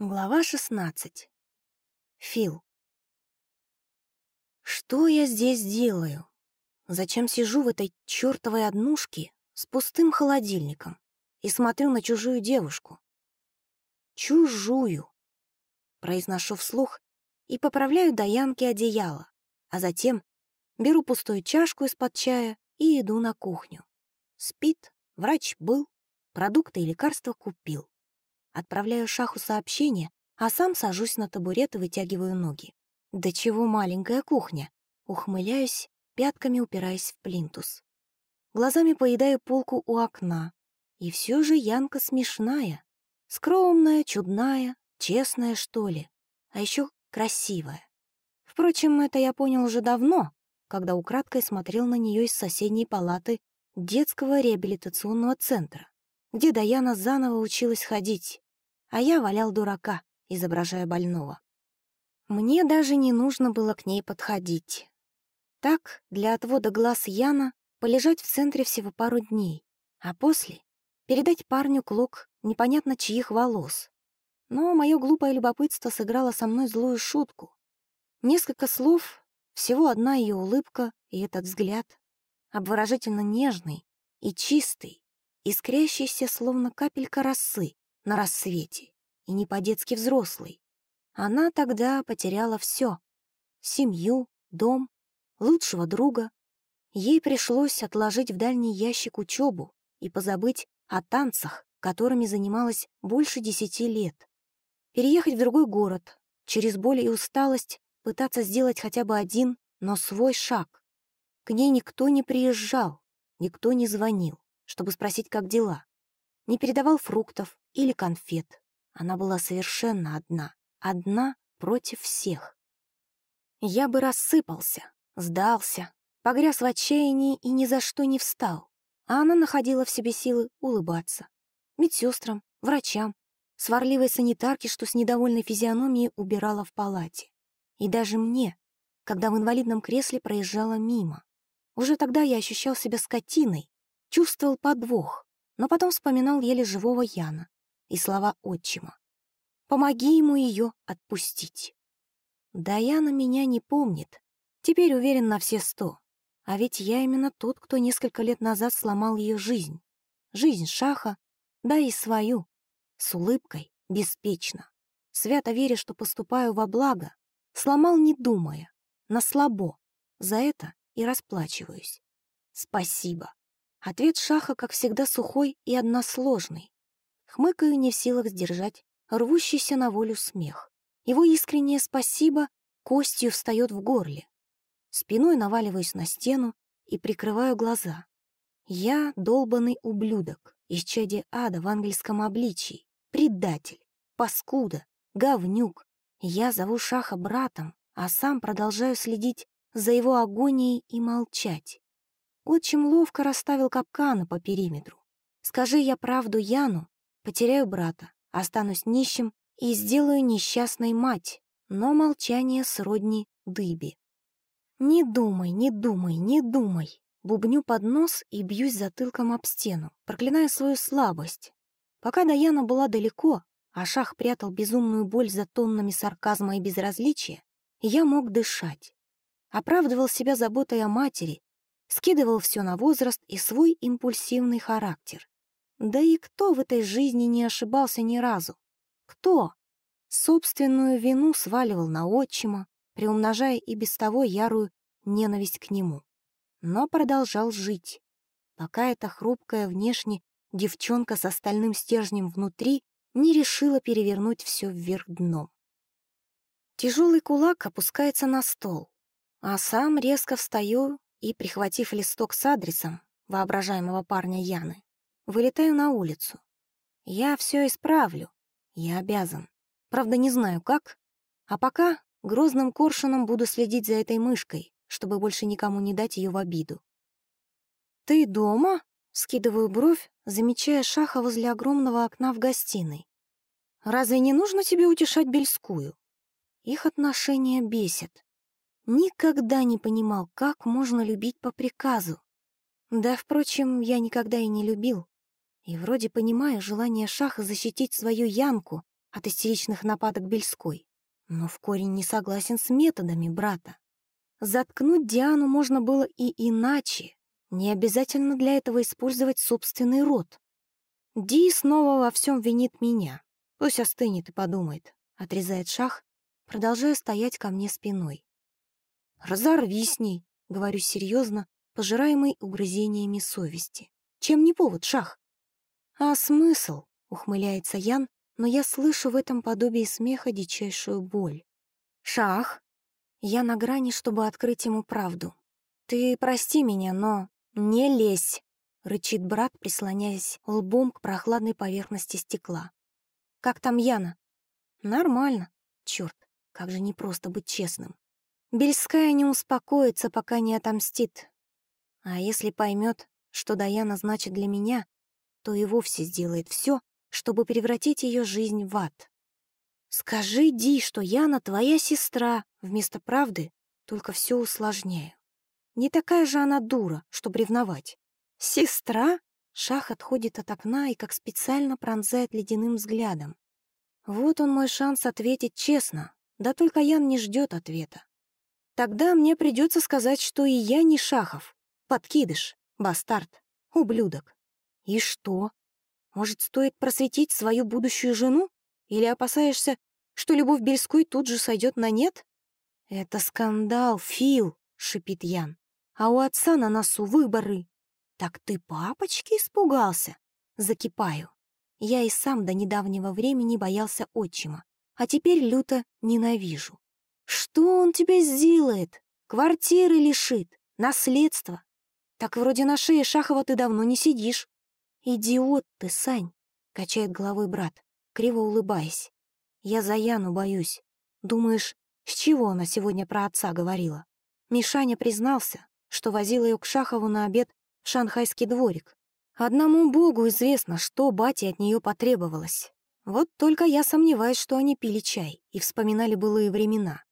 Глава 16. Фил. Что я здесь делаю? Зачем сижу в этой чёртовой однушке с пустым холодильником и смотрю на чужую девушку? Чужую. Произношу вслух и поправляю до янки одеяло, а затем беру пустую чашку из-под чая и иду на кухню. Спит, врач был, продукты и лекарства купил. Отправляю Шаху сообщение, а сам сажусь на табурет и вытягиваю ноги. Да чего маленькая кухня. Ухмыляюсь, пятками упираясь в плинтус. Глазами поедаю полку у окна. И все же Янка смешная. Скромная, чудная, честная, что ли. А еще красивая. Впрочем, это я понял уже давно, когда украдкой смотрел на нее из соседней палаты детского реабилитационного центра, где Даяна заново училась ходить а я валял дурака, изображая больного. Мне даже не нужно было к ней подходить. Так, для отвода глаз Яна, полежать в центре всего пару дней, а после передать парню клок непонятно чьих волос. Но мое глупое любопытство сыграло со мной злую шутку. Несколько слов, всего одна ее улыбка и этот взгляд, обворожительно нежный и чистый, искрящийся, словно капелька росы, на рассвете и не по-детски взрослый. Она тогда потеряла все — семью, дом, лучшего друга. Ей пришлось отложить в дальний ящик учебу и позабыть о танцах, которыми занималась больше десяти лет. Переехать в другой город, через боль и усталость пытаться сделать хотя бы один, но свой шаг. К ней никто не приезжал, никто не звонил, чтобы спросить, как дела не передавал фруктов или конфет. Она была совершенно одна, одна против всех. Я бы рассыпался, сдался, погряз в отчаянии и ни за что не встал. А она находила в себе силы улыбаться. Медсестрам, врачам, сварливой санитарке, что с недовольной физиономией убирала в палате. И даже мне, когда в инвалидном кресле проезжала мимо. Уже тогда я ощущал себя скотиной, чувствовал подвох, но потом вспоминал еле живого Яна и слова отчима. «Помоги ему ее отпустить». Да Яна меня не помнит, теперь уверен на все сто. А ведь я именно тот, кто несколько лет назад сломал ее жизнь. Жизнь Шаха, да и свою. С улыбкой, беспечно. Свято веря, что поступаю во благо, сломал не думая, на слабо. За это и расплачиваюсь. Спасибо. Ответ Шаха, как всегда, сухой и односложный. Хмыкаю не в силах сдержать рвущийся на волю смех. Его искреннее спасибо костью встает в горле. Спиной наваливаюсь на стену и прикрываю глаза. Я долбанный ублюдок, исчадие ада в ангельском обличии, предатель, паскуда, говнюк. Я зову Шаха братом, а сам продолжаю следить за его агонией и молчать. Отчим ловко расставил капканы по периметру. Скажи я правду Яну, потеряю брата, останусь нищим и сделаю несчастной мать, но молчание сродни дыбе. Не думай, не думай, не думай. Бубню под нос и бьюсь затылком об стену, проклиная свою слабость. Пока Даяна была далеко, а Шах прятал безумную боль за тоннами сарказма и безразличия, я мог дышать. Оправдывал себя заботой о матери скидывал все на возраст и свой импульсивный характер. Да и кто в этой жизни не ошибался ни разу? Кто? Собственную вину сваливал на отчима, приумножая и без того ярую ненависть к нему. Но продолжал жить, пока эта хрупкая внешне девчонка с остальным стержнем внутри не решила перевернуть все вверх дном. Тяжелый кулак опускается на стол, а сам резко встаю и, прихватив листок с адресом воображаемого парня Яны, вылетаю на улицу. Я все исправлю. Я обязан. Правда, не знаю как. А пока грозным коршуном буду следить за этой мышкой, чтобы больше никому не дать ее в обиду. «Ты дома?» — скидываю бровь, замечая Шаха возле огромного окна в гостиной. «Разве не нужно тебе утешать Бельскую?» Их отношения бесят. Никогда не понимал, как можно любить по приказу. Да, впрочем, я никогда и не любил. И вроде понимаю желание Шаха защитить свою Янку от истеричных нападок Бельской, но в корень не согласен с методами брата. Заткнуть Диану можно было и иначе, не обязательно для этого использовать собственный род. Ди снова во всем винит меня. Пусть остынет и подумает, отрезает шах, продолжая стоять ко мне спиной. «Разорви с ней», — говорю серьезно, пожираемый угрызениями совести. «Чем не повод, шах?» «А смысл?» — ухмыляется Ян, но я слышу в этом подобии смеха дичайшую боль. «Шах!» Я на грани, чтобы открыть ему правду. «Ты прости меня, но не лезь!» — рычит брат, прислоняясь лбом к прохладной поверхности стекла. «Как там Яна?» «Нормально. Черт, как же непросто быть честным. Бельская не успокоится, пока не отомстит. А если поймет, что Даяна значит для меня, то и вовсе сделает все, чтобы превратить ее жизнь в ад. Скажи, Ди, что Яна твоя сестра, вместо правды только все усложняю. Не такая же она дура, чтобы ревновать. Сестра? Шах отходит от окна и как специально пронзает ледяным взглядом. Вот он мой шанс ответить честно, да только Ян не ждет ответа. Тогда мне придется сказать, что и я не Шахов. Подкидыш, бастард, ублюдок. И что? Может, стоит просветить свою будущую жену? Или опасаешься, что любовь Бельской тут же сойдет на нет? Это скандал, Фил, шипит Ян. А у отца на носу выборы. Так ты папочки испугался? Закипаю. Я и сам до недавнего времени боялся отчима, а теперь люто ненавижу. Что он тебе сделает? Квартиры лишит, наследство. Так вроде на шее Шахова ты давно не сидишь. «Идиот ты, Сань!» — качает головой брат, криво улыбаясь. «Я за Яну боюсь. Думаешь, с чего она сегодня про отца говорила?» Мишаня признался, что возил ее к Шахову на обед в шанхайский дворик. Одному богу известно, что бате от нее потребовалось. Вот только я сомневаюсь, что они пили чай и вспоминали былые времена.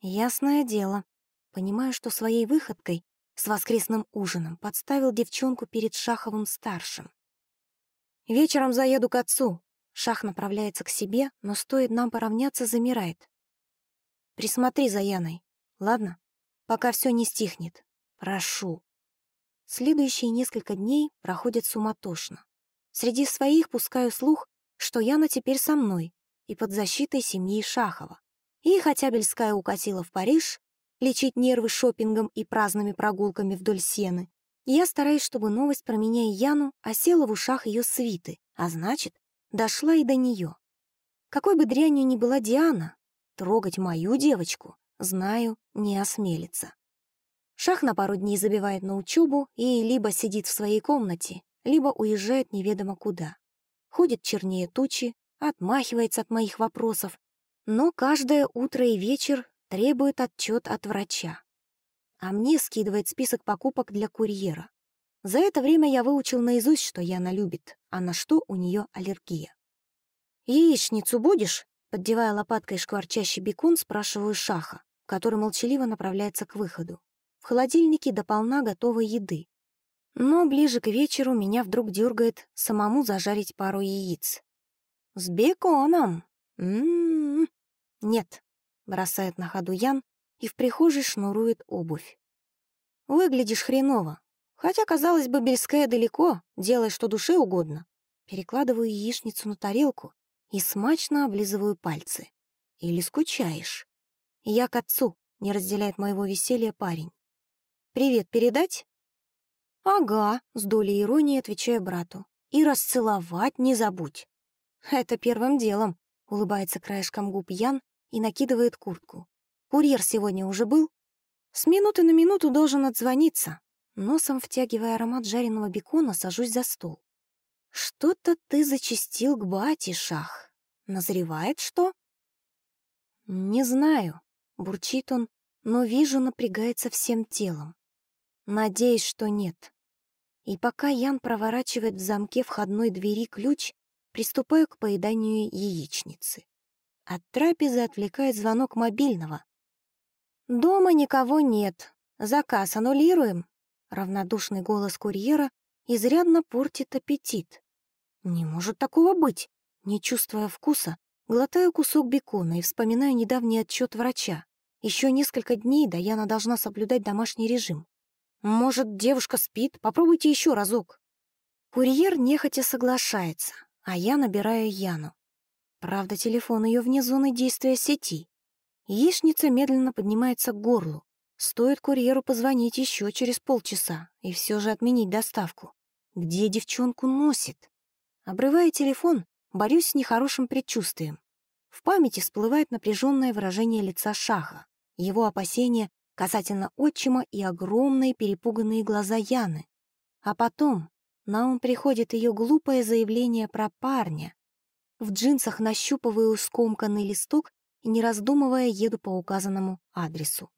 Ясное дело. Понимаю, что своей выходкой с воскресным ужином подставил девчонку перед Шаховым-старшим. «Вечером заеду к отцу». Шах направляется к себе, но стоит нам поравняться, замирает. «Присмотри за Яной, ладно? Пока все не стихнет. Прошу». Следующие несколько дней проходят суматошно. Среди своих пускаю слух, что Яна теперь со мной и под защитой семьи Шахова. И хотя Бельская укатила в Париж, лечить нервы шопингом и праздными прогулками вдоль сены. Я стараюсь, чтобы новость про меня и Яну осела в ушах ее свиты, а значит, дошла и до нее. Какой бы дрянью ни была Диана, трогать мою девочку, знаю, не осмелится. Шах на пару дней забивает на учебу и либо сидит в своей комнате, либо уезжает неведомо куда. Ходит чернее тучи, отмахивается от моих вопросов, но каждое утро и вечер требует отчет от врача. А мне скидывает список покупок для курьера. За это время я выучил наизусть, что Яна любит, а на что у нее аллергия. «Яичницу будешь?» Поддевая лопаткой шкварчащий бекон, спрашиваю Шаха, который молчаливо направляется к выходу. В холодильнике дополна готовой еды. Но ближе к вечеру меня вдруг дергает самому зажарить пару яиц. «С беконом! М -м -м. Нет, бросает на ходу Ян и в прихожей шнурует обувь. Выглядишь хреново. Хотя, казалось бы, Бельская далеко, делай, что душе угодно. Перекладываю яичницу на тарелку и смачно облизываю пальцы. Или скучаешь? Я к отцу, не разделяет моего веселья парень. «Привет передать?» «Ага», — с долей иронии отвечаю брату. «И расцеловать не забудь». «Это первым делом», — улыбается краешком губ Ян и накидывает куртку. «Курьер сегодня уже был?» «С минуты на минуту должен отзвониться». Носом втягивая аромат жареного бекона, сажусь за стол. «Что-то ты зачистил к бате, Шах. Назревает что?» «Не знаю», — бурчит он, но вижу, напрягается всем телом. Надеюсь, что нет. И пока Ян проворачивает в замке входной двери ключ, приступаю к поеданию яичницы. От трапезы отвлекает звонок мобильного. «Дома никого нет. Заказ аннулируем». Равнодушный голос курьера изрядно портит аппетит. «Не может такого быть. Не чувствуя вкуса, глотаю кусок бекона и вспоминаю недавний отчет врача. Еще несколько дней Даяна должна соблюдать домашний режим. Может, девушка спит? Попробуйте еще разок. Курьер нехотя соглашается, а я набираю Яну. Правда, телефон ее вне зоны действия сети. Яичница медленно поднимается к горлу. Стоит курьеру позвонить еще через полчаса и все же отменить доставку. Где девчонку носит? Обрывая телефон, борюсь с нехорошим предчувствием. В памяти всплывает напряженное выражение лица Шаха, его опасения касательно отчима и огромные перепуганные глаза Яны. А потом на ум приходит ее глупое заявление про парня. В джинсах нащупываю скомканный листок и, не раздумывая, еду по указанному адресу.